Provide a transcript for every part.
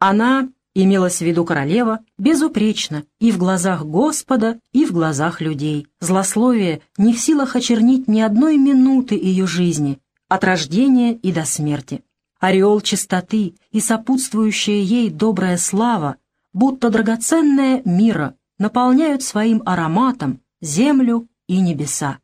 Она, имелась в виду королева, безупречна и в глазах Господа, и в глазах людей. Злословие не в силах очернить ни одной минуты ее жизни, от рождения и до смерти. Ореол чистоты и сопутствующая ей добрая слава, будто драгоценная мира, наполняют своим ароматом землю и небеса.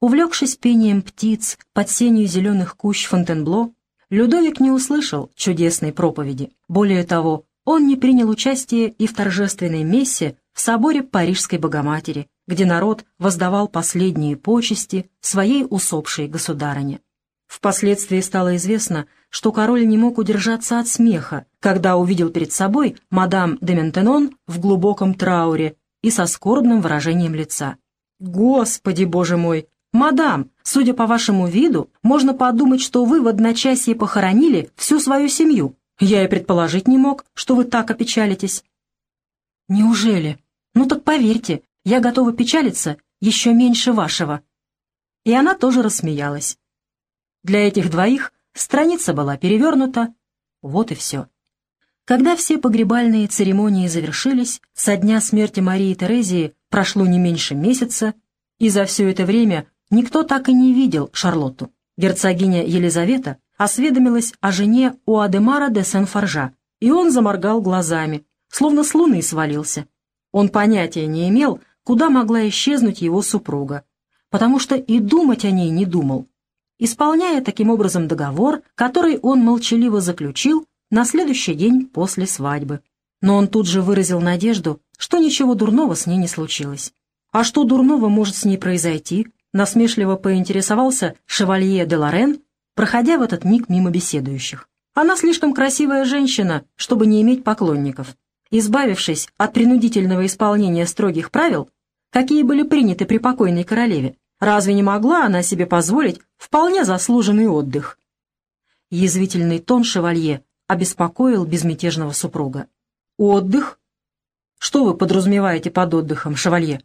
Увлекшись пением птиц под сенью зеленых кущ Фонтенбло, Людовик не услышал чудесной проповеди. Более того, он не принял участие и в торжественной мессе в соборе Парижской Богоматери, где народ воздавал последние почести своей усопшей государыне. Впоследствии стало известно, что король не мог удержаться от смеха, когда увидел перед собой мадам де Ментенон в глубоком трауре и со скорбным выражением лица. «Господи, боже мой! «Мадам, судя по вашему виду, можно подумать, что вы в одночасье похоронили всю свою семью. Я и предположить не мог, что вы так опечалитесь». «Неужели? Ну так поверьте, я готова печалиться еще меньше вашего». И она тоже рассмеялась. Для этих двоих страница была перевернута, вот и все. Когда все погребальные церемонии завершились, со дня смерти Марии Терезии прошло не меньше месяца, и за все это время Никто так и не видел Шарлотту. Герцогиня Елизавета осведомилась о жене у Адемара де Сен-Форжа, и он заморгал глазами, словно с луны свалился. Он понятия не имел, куда могла исчезнуть его супруга, потому что и думать о ней не думал, исполняя таким образом договор, который он молчаливо заключил на следующий день после свадьбы. Но он тут же выразил надежду, что ничего дурного с ней не случилось. А что дурного может с ней произойти, насмешливо поинтересовался шевалье де Лорен, проходя в этот миг мимо беседующих. Она слишком красивая женщина, чтобы не иметь поклонников. Избавившись от принудительного исполнения строгих правил, какие были приняты при покойной королеве, разве не могла она себе позволить вполне заслуженный отдых? Язвительный тон шевалье обеспокоил безмятежного супруга. «Отдых? Что вы подразумеваете под отдыхом, шевалье?»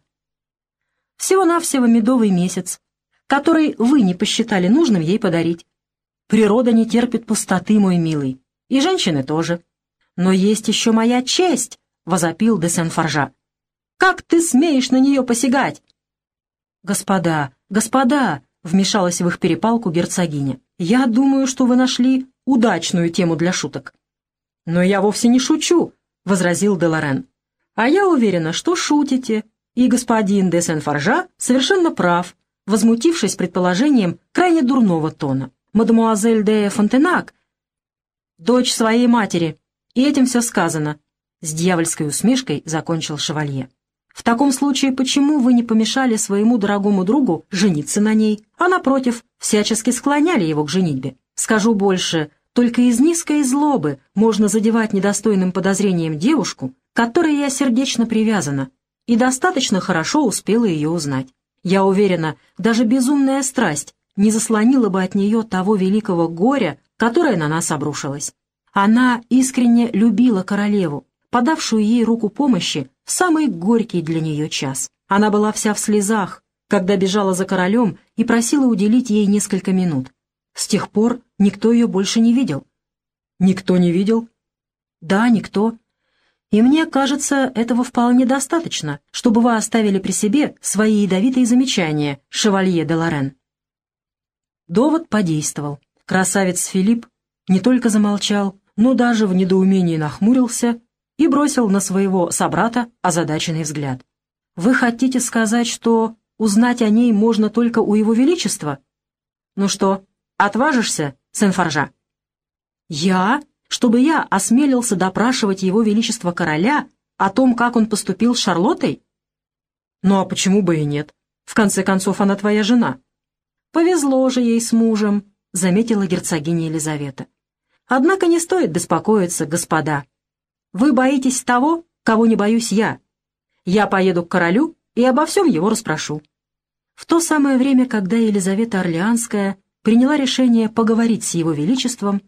Всего-навсего медовый месяц, который вы не посчитали нужным ей подарить. Природа не терпит пустоты, мой милый, и женщины тоже. Но есть еще моя честь, — возопил де Сен-Форжа. Как ты смеешь на нее посягать? Господа, господа, — вмешалась в их перепалку герцогиня, — я думаю, что вы нашли удачную тему для шуток. Но я вовсе не шучу, — возразил Делорен. А я уверена, что шутите, и господин де Сен-Форжа совершенно прав, возмутившись предположением крайне дурного тона. Мадемуазель де Фонтенак — дочь своей матери, и этим все сказано. С дьявольской усмешкой закончил шевалье. В таком случае, почему вы не помешали своему дорогому другу жениться на ней, а, напротив, всячески склоняли его к женитьбе? Скажу больше, только из низкой злобы можно задевать недостойным подозрением девушку, которой я сердечно привязана, и достаточно хорошо успела ее узнать. Я уверена, даже безумная страсть не заслонила бы от нее того великого горя, которое на нас обрушилось. Она искренне любила королеву, подавшую ей руку помощи в самый горький для нее час. Она была вся в слезах, когда бежала за королем и просила уделить ей несколько минут. С тех пор никто ее больше не видел. Никто не видел? Да, никто. И мне кажется, этого вполне достаточно, чтобы вы оставили при себе свои ядовитые замечания, шевалье де Лорен. Довод подействовал. Красавец Филипп не только замолчал, но даже в недоумении нахмурился и бросил на своего собрата озадаченный взгляд. «Вы хотите сказать, что узнать о ней можно только у его величества? Ну что, отважишься, Сен-Форжа?» «Я?» чтобы я осмелился допрашивать его величество короля о том, как он поступил с Шарлоттой? Ну а почему бы и нет? В конце концов, она твоя жена. Повезло же ей с мужем, заметила герцогиня Елизавета. Однако не стоит беспокоиться, господа. Вы боитесь того, кого не боюсь я. Я поеду к королю и обо всем его расспрошу. В то самое время, когда Елизавета Орлеанская приняла решение поговорить с его величеством,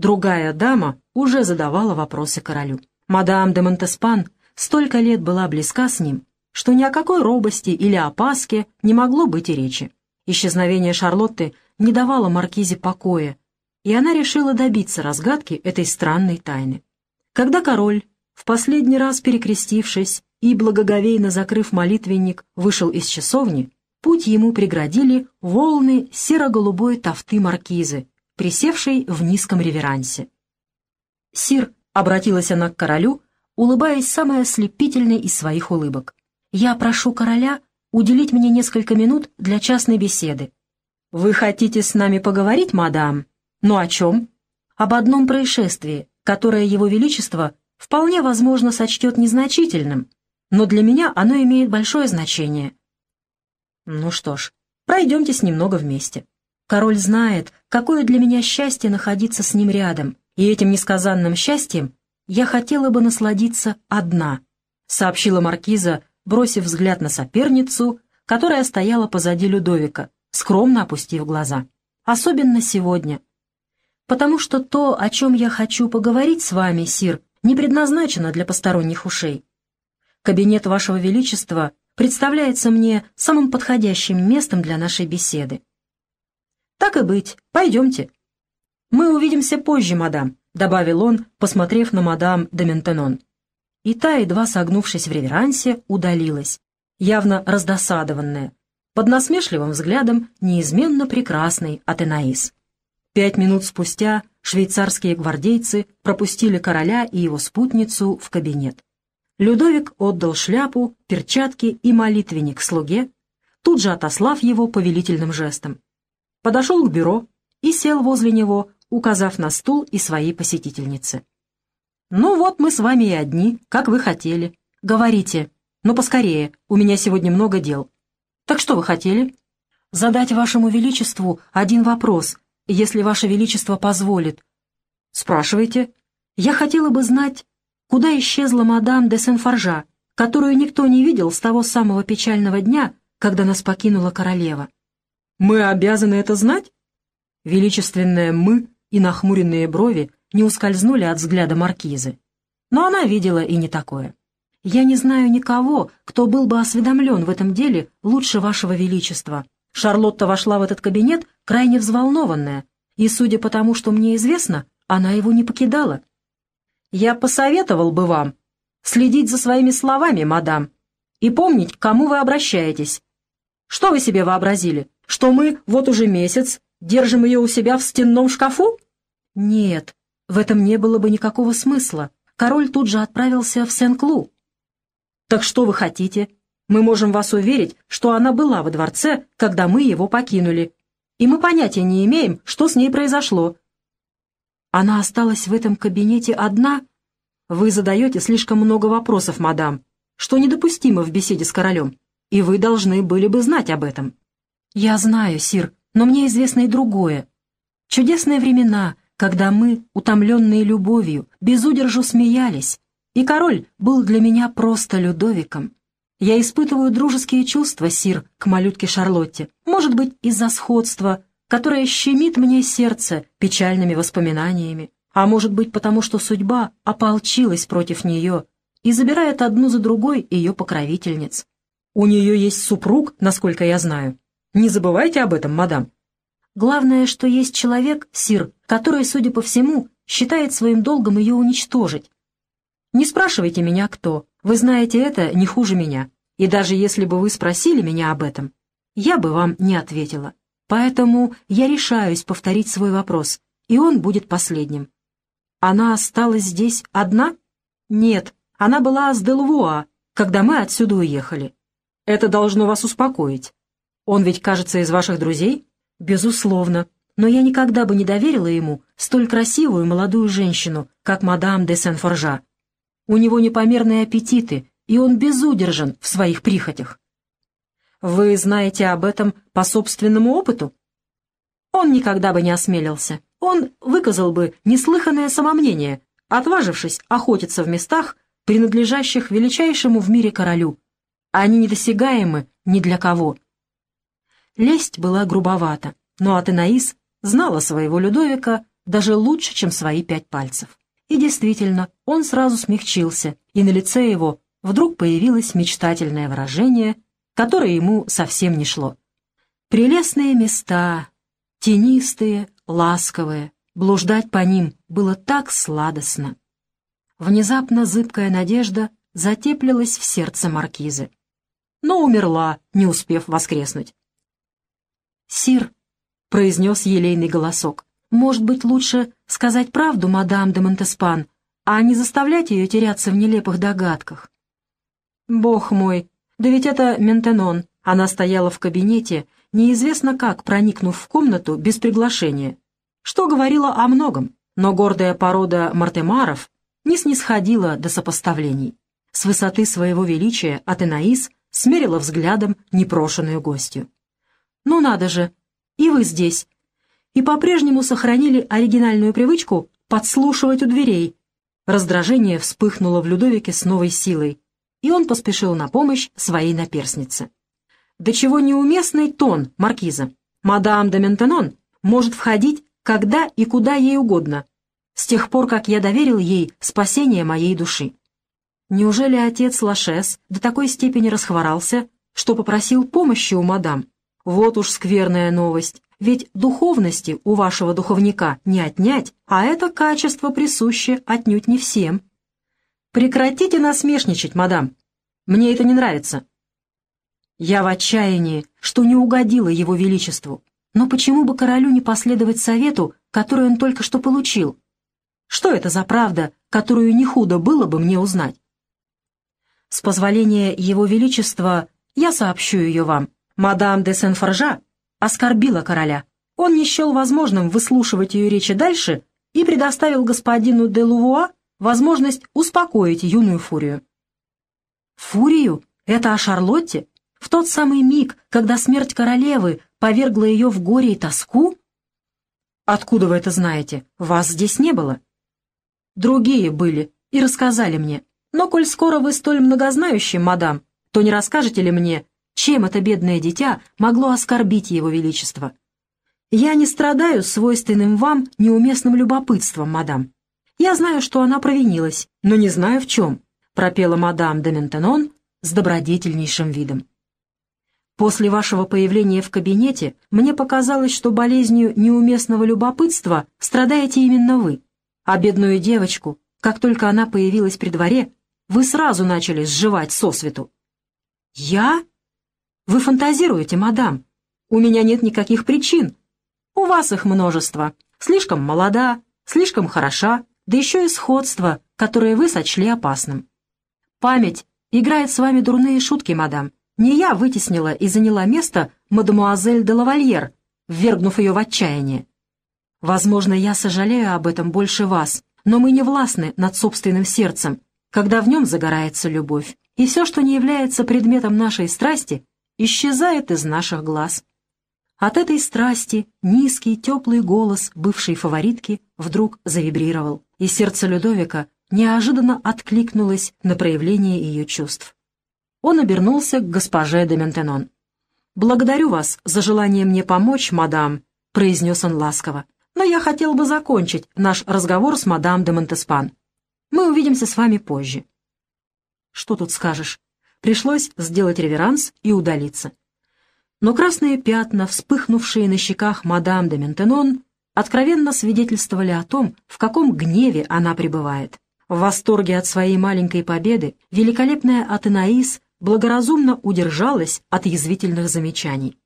Другая дама уже задавала вопросы королю. Мадам де Монтеспан столько лет была близка с ним, что ни о какой робости или опаске не могло быть и речи. Исчезновение Шарлотты не давало маркизе покоя, и она решила добиться разгадки этой странной тайны. Когда король, в последний раз перекрестившись и благоговейно закрыв молитвенник, вышел из часовни, путь ему преградили волны серо-голубой тафты маркизы, присевшей в низком реверансе. «Сир», — обратилась она к королю, улыбаясь самой ослепительной из своих улыбок, «я прошу короля уделить мне несколько минут для частной беседы». «Вы хотите с нами поговорить, мадам? Ну о чем?» «Об одном происшествии, которое его величество вполне возможно сочтет незначительным, но для меня оно имеет большое значение». «Ну что ж, пройдемтесь немного вместе». Король знает, какое для меня счастье находиться с ним рядом, и этим несказанным счастьем я хотела бы насладиться одна», — сообщила маркиза, бросив взгляд на соперницу, которая стояла позади Людовика, скромно опустив глаза. «Особенно сегодня. Потому что то, о чем я хочу поговорить с вами, Сир, не предназначено для посторонних ушей. Кабинет Вашего Величества представляется мне самым подходящим местом для нашей беседы. «Так и быть, пойдемте». «Мы увидимся позже, мадам», — добавил он, посмотрев на мадам де Ментенон. И та, едва согнувшись в реверансе, удалилась, явно раздосадованная, под насмешливым взглядом неизменно прекрасный Атенаис. Пять минут спустя швейцарские гвардейцы пропустили короля и его спутницу в кабинет. Людовик отдал шляпу, перчатки и молитвенник слуге, тут же отослав его повелительным жестом подошел к бюро и сел возле него, указав на стул и своей посетительнице. «Ну вот мы с вами и одни, как вы хотели. Говорите. Но поскорее, у меня сегодня много дел. Так что вы хотели?» «Задать вашему величеству один вопрос, если ваше величество позволит». «Спрашивайте. Я хотела бы знать, куда исчезла мадам де Сен-Форжа, которую никто не видел с того самого печального дня, когда нас покинула королева». Мы обязаны это знать?» Величественное «мы» и нахмуренные брови не ускользнули от взгляда маркизы. Но она видела и не такое. «Я не знаю никого, кто был бы осведомлен в этом деле лучше вашего величества». Шарлотта вошла в этот кабинет крайне взволнованная, и, судя по тому, что мне известно, она его не покидала. «Я посоветовал бы вам следить за своими словами, мадам, и помнить, к кому вы обращаетесь. Что вы себе вообразили? что мы вот уже месяц держим ее у себя в стенном шкафу? Нет, в этом не было бы никакого смысла. Король тут же отправился в Сен-Клу. Так что вы хотите? Мы можем вас уверить, что она была во дворце, когда мы его покинули. И мы понятия не имеем, что с ней произошло. Она осталась в этом кабинете одна? Вы задаете слишком много вопросов, мадам, что недопустимо в беседе с королем, и вы должны были бы знать об этом. «Я знаю, Сир, но мне известно и другое. Чудесные времена, когда мы, утомленные любовью, безудержу смеялись, и король был для меня просто Людовиком. Я испытываю дружеские чувства, Сир, к малютке Шарлотте, может быть, из-за сходства, которое щемит мне сердце печальными воспоминаниями, а может быть, потому что судьба ополчилась против нее и забирает одну за другой ее покровительниц. У нее есть супруг, насколько я знаю, не забывайте об этом, мадам. Главное, что есть человек, Сир, который, судя по всему, считает своим долгом ее уничтожить. Не спрашивайте меня, кто. Вы знаете это не хуже меня. И даже если бы вы спросили меня об этом, я бы вам не ответила. Поэтому я решаюсь повторить свой вопрос, и он будет последним. Она осталась здесь одна? Нет, она была с Делвуа, когда мы отсюда уехали. Это должно вас успокоить. Он ведь, кажется, из ваших друзей? Безусловно. Но я никогда бы не доверила ему столь красивую молодую женщину, как мадам де Сен-Форжа. У него непомерные аппетиты, и он безудержен в своих прихотях. Вы знаете об этом по собственному опыту? Он никогда бы не осмелился. Он выказал бы неслыханное самомнение, отважившись охотиться в местах, принадлежащих величайшему в мире королю. Они недосягаемы ни для кого. Лесть была грубовата, но Атенаис знала своего Людовика даже лучше, чем свои пять пальцев. И действительно, он сразу смягчился, и на лице его вдруг появилось мечтательное выражение, которое ему совсем не шло. Прелестные места, тенистые, ласковые, блуждать по ним было так сладостно. Внезапно зыбкая надежда затеплилась в сердце маркизы. Но умерла, не успев воскреснуть. «Сир», — произнес елейный голосок, — «может быть, лучше сказать правду, мадам де Монтеспан, а не заставлять ее теряться в нелепых догадках?» «Бог мой, да ведь это Ментенон». Она стояла в кабинете, неизвестно как проникнув в комнату без приглашения, что говорило о многом, но гордая порода Мартемаров не снисходила до сопоставлений. С высоты своего величия Атенаис смерила взглядом непрошенную гостью. «Ну надо же! И вы здесь!» И по-прежнему сохранили оригинальную привычку подслушивать у дверей. Раздражение вспыхнуло в Людовике с новой силой, и он поспешил на помощь своей наперснице. До чего неуместный тон маркиза. Мадам де Ментенон может входить когда и куда ей угодно, с тех пор, как я доверил ей спасение моей души. Неужели отец Лашес до такой степени расхворался, что попросил помощи у мадам? Вот уж скверная новость, ведь духовности у вашего духовника не отнять, а это качество присуще отнюдь не всем. Прекратите насмешничать, мадам. Мне это не нравится. Я в отчаянии, что не угодила его величеству. Но почему бы королю не последовать совету, который он только что получил? Что это за правда, которую не худо было бы мне узнать? С позволения его величества я сообщу ее вам. Мадам де Сен-Форжа оскорбила короля. Он не счел возможным выслушивать ее речи дальше и предоставил господину де Лувуа возможность успокоить юную фурию. Фурию? Это о Шарлотте? В тот самый миг, когда смерть королевы повергла ее в горе и тоску? Откуда вы это знаете? Вас здесь не было. Другие были и рассказали мне. Но коль скоро вы столь многознающий, мадам, то не расскажете ли мне, чем это бедное дитя могло оскорбить его величество? Я не страдаю свойственным вам неуместным любопытством, мадам. Я знаю, что она провинилась, но не знаю в чем, пропела мадам де Ментенон с добродетельнейшим видом. После вашего появления в кабинете мне показалось, что болезнью неуместного любопытства страдаете именно вы. А бедную девочку, как только она появилась при дворе, вы сразу начали сживать сосвету. Я? Вы фантазируете, мадам. У меня нет никаких причин. У вас их множество. Слишком молода, слишком хороша, да еще и сходство, которое вы сочли опасным. Память играет с вами дурные шутки, мадам. Не я вытеснила и заняла место мадемуазель де лавальер, ввергнув ее в отчаяние. Возможно, я сожалею об этом больше вас, но мы не властны над собственным сердцем, когда в нем загорается любовь, и все, что не является предметом нашей страсти, исчезает из наших глаз. От этой страсти низкий теплый голос бывшей фаворитки вдруг завибрировал, и сердце Людовика неожиданно откликнулось на проявление ее чувств. Он обернулся к госпоже де Ментенон. «Благодарю вас за желание мне помочь, мадам», — произнес он ласково. «Но я хотел бы закончить наш разговор с мадам де Монтеспан. Мы увидимся с вами позже». «Что тут скажешь?» Пришлось сделать реверанс и удалиться. Но красные пятна, вспыхнувшие на щеках мадам де Ментенон, откровенно свидетельствовали о том, в каком гневе она пребывает. В восторге от своей маленькой победы великолепная Атенаис благоразумно удержалась от язвительных замечаний.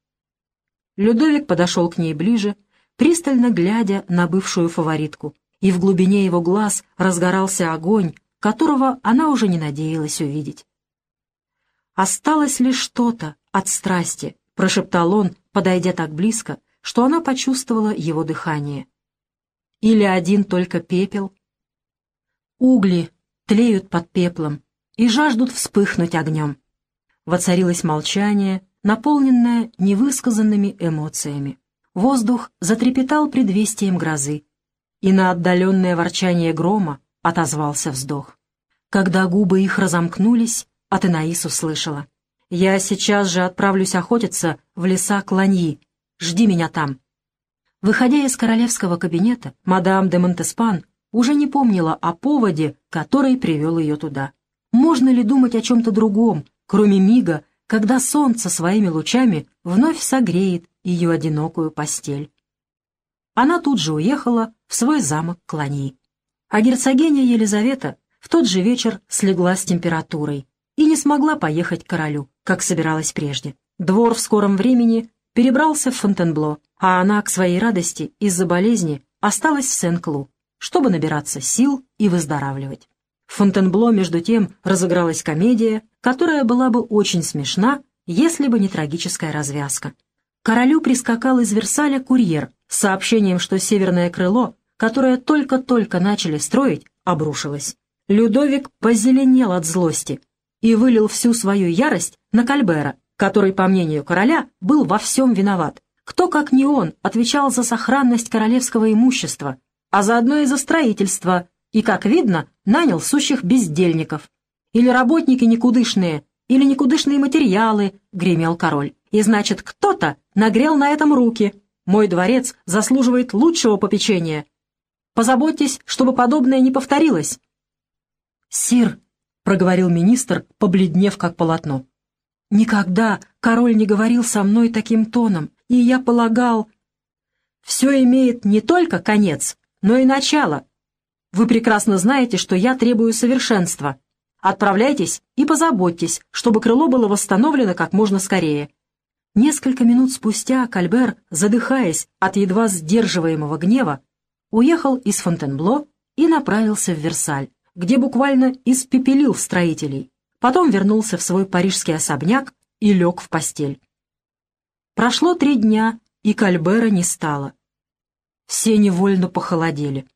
Людовик подошел к ней ближе, пристально глядя на бывшую фаворитку, и в глубине его глаз разгорался огонь, которого она уже не надеялась увидеть. «Осталось ли что-то от страсти?» — прошептал он, подойдя так близко, что она почувствовала его дыхание. «Или один только пепел?» Угли тлеют под пеплом и жаждут вспыхнуть огнем. Воцарилось молчание, наполненное невысказанными эмоциями. Воздух затрепетал предвестием грозы, и на отдаленное ворчание грома отозвался вздох. Когда губы их разомкнулись, Атенаис услышала. «Я сейчас же отправлюсь охотиться в леса Кланьи. Жди меня там». Выходя из королевского кабинета, мадам де Монтеспан уже не помнила о поводе, который привел ее туда. Можно ли думать о чем-то другом, кроме мига, когда солнце своими лучами вновь согреет ее одинокую постель. Она тут же уехала в свой замок Клани. А герцогиня Елизавета в тот же вечер слегла с температурой и не смогла поехать к королю, как собиралась прежде. Двор в скором времени перебрался в Фонтенбло, а она, к своей радости, из-за болезни осталась в Сен-Клу, чтобы набираться сил и выздоравливать. В Фонтенбло, между тем, разыгралась комедия, которая была бы очень смешна, если бы не трагическая развязка. Королю прискакал из Версаля курьер с сообщением, что северное крыло, которое только-только начали строить, обрушилось. Людовик позеленел от злости и вылил всю свою ярость на Кальбера, который, по мнению короля, был во всем виноват. Кто, как не он, отвечал за сохранность королевского имущества, а заодно и за строительство, и, как видно, нанял сущих бездельников. Или работники никудышные, или никудышные материалы, гремел король. И значит, кто-то нагрел на этом руки. Мой дворец заслуживает лучшего попечения. Позаботьтесь, чтобы подобное не повторилось. «Сир», — проговорил министр, побледнев как полотно, — «никогда король не говорил со мной таким тоном, и я полагал...» «Все имеет не только конец, но и начало. Вы прекрасно знаете, что я требую совершенства. Отправляйтесь и позаботьтесь, чтобы крыло было восстановлено как можно скорее». Несколько минут спустя Кальбер, задыхаясь от едва сдерживаемого гнева, уехал из Фонтенбло и направился в Версаль где буквально испепелил строителей. Потом вернулся в свой парижский особняк и лег в постель. Прошло три дня, и Кальбера не стало. Все невольно похолодели.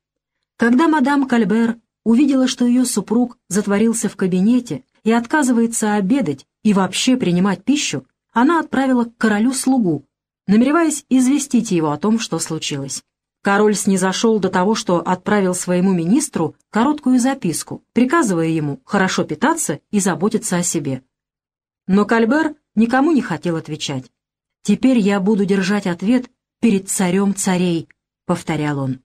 Когда мадам Кальбер увидела, что ее супруг затворился в кабинете и отказывается обедать и вообще принимать пищу, она отправила к королю слугу, намереваясь известить его о том, что случилось. Король снизошел до того, что отправил своему министру короткую записку, приказывая ему хорошо питаться и заботиться о себе. Но Кальбер никому не хотел отвечать. «Теперь я буду держать ответ перед царем царей», — повторял он.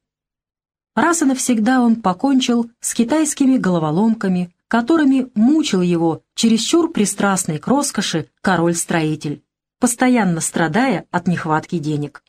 Раз и навсегда он покончил с китайскими головоломками, которыми мучил его чересчур пристрастный к роскоши король-строитель, постоянно страдая от нехватки денег.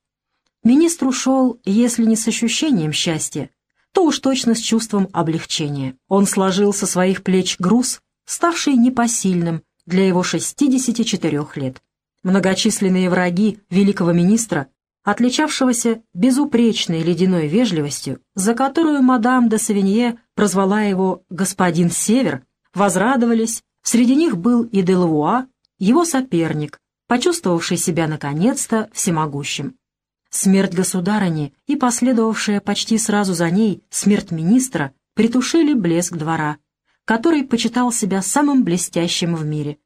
Министр ушел, если не с ощущением счастья, то уж точно с чувством облегчения. Он сложил со своих плеч груз, ставший непосильным для его 64 лет. Многочисленные враги великого министра, отличавшегося безупречной ледяной вежливостью, за которую мадам де Савинье прозвала его «господин Север», возрадовались, среди них был и Делавуа, его соперник, почувствовавший себя наконец-то всемогущим. Смерть государыни и последовавшая почти сразу за ней смерть министра притушили блеск двора, который почитал себя самым блестящим в мире.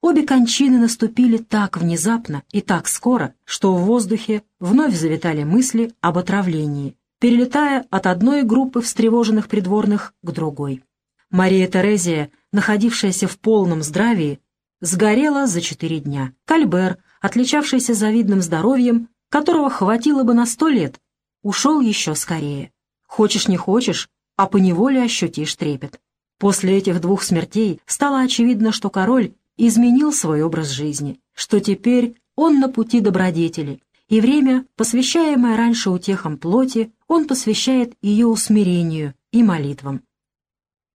Обе кончины наступили так внезапно и так скоро, что в воздухе вновь завитали мысли об отравлении, перелетая от одной группы встревоженных придворных к другой. Мария Терезия, находившаяся в полном здравии, сгорела за четыре дня. Кальбер, отличавшийся завидным здоровьем, которого хватило бы на сто лет, ушел еще скорее. Хочешь не хочешь, а поневоле ощутишь трепет. После этих двух смертей стало очевидно, что король изменил свой образ жизни, что теперь он на пути добродетели, и время, посвящаемое раньше утехам плоти, он посвящает ее усмирению и молитвам.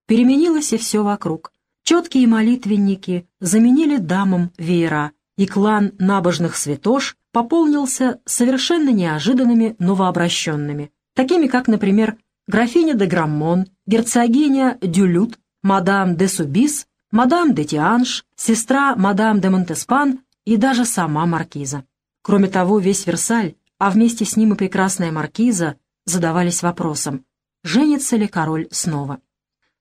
Переменилось и все вокруг. Четкие молитвенники заменили дамам веера, и клан набожных святош пополнился совершенно неожиданными новообращенными, такими как, например, графиня де Граммон, герцогиня Дюлют, мадам де Субис, мадам де Тианш, сестра мадам де Монтеспан и даже сама маркиза. Кроме того, весь Версаль, а вместе с ним и прекрасная маркиза, задавались вопросом, женится ли король снова.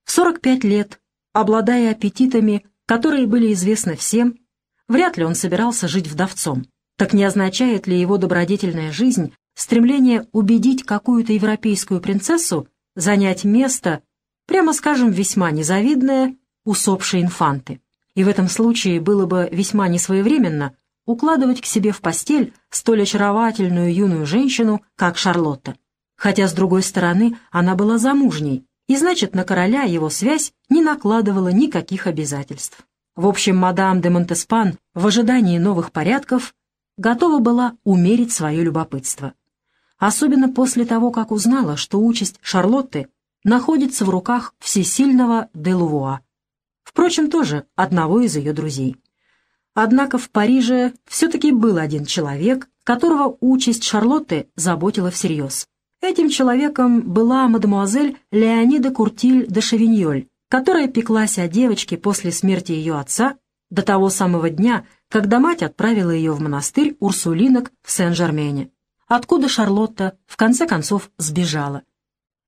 В 45 лет, обладая аппетитами, которые были известны всем, вряд ли он собирался жить вдовцом. Так не означает ли его добродетельная жизнь стремление убедить какую-то европейскую принцессу занять место, прямо скажем, весьма незавидное, усопшей инфанты? И в этом случае было бы весьма несвоевременно укладывать к себе в постель столь очаровательную юную женщину, как Шарлотта. Хотя, с другой стороны, она была замужней, и значит, на короля его связь не накладывала никаких обязательств. В общем, мадам де Монтеспан в ожидании новых порядков готова была умерить свое любопытство. Особенно после того, как узнала, что участь Шарлотты находится в руках всесильного Делувуа. Впрочем, тоже одного из ее друзей. Однако в Париже все-таки был один человек, которого участь Шарлотты заботила всерьез. Этим человеком была мадемуазель Леонида Куртиль де Шевиньоль, которая пеклась о девочке после смерти ее отца до того самого дня, когда мать отправила ее в монастырь Урсулинок в Сен-Жермене, откуда Шарлотта в конце концов сбежала.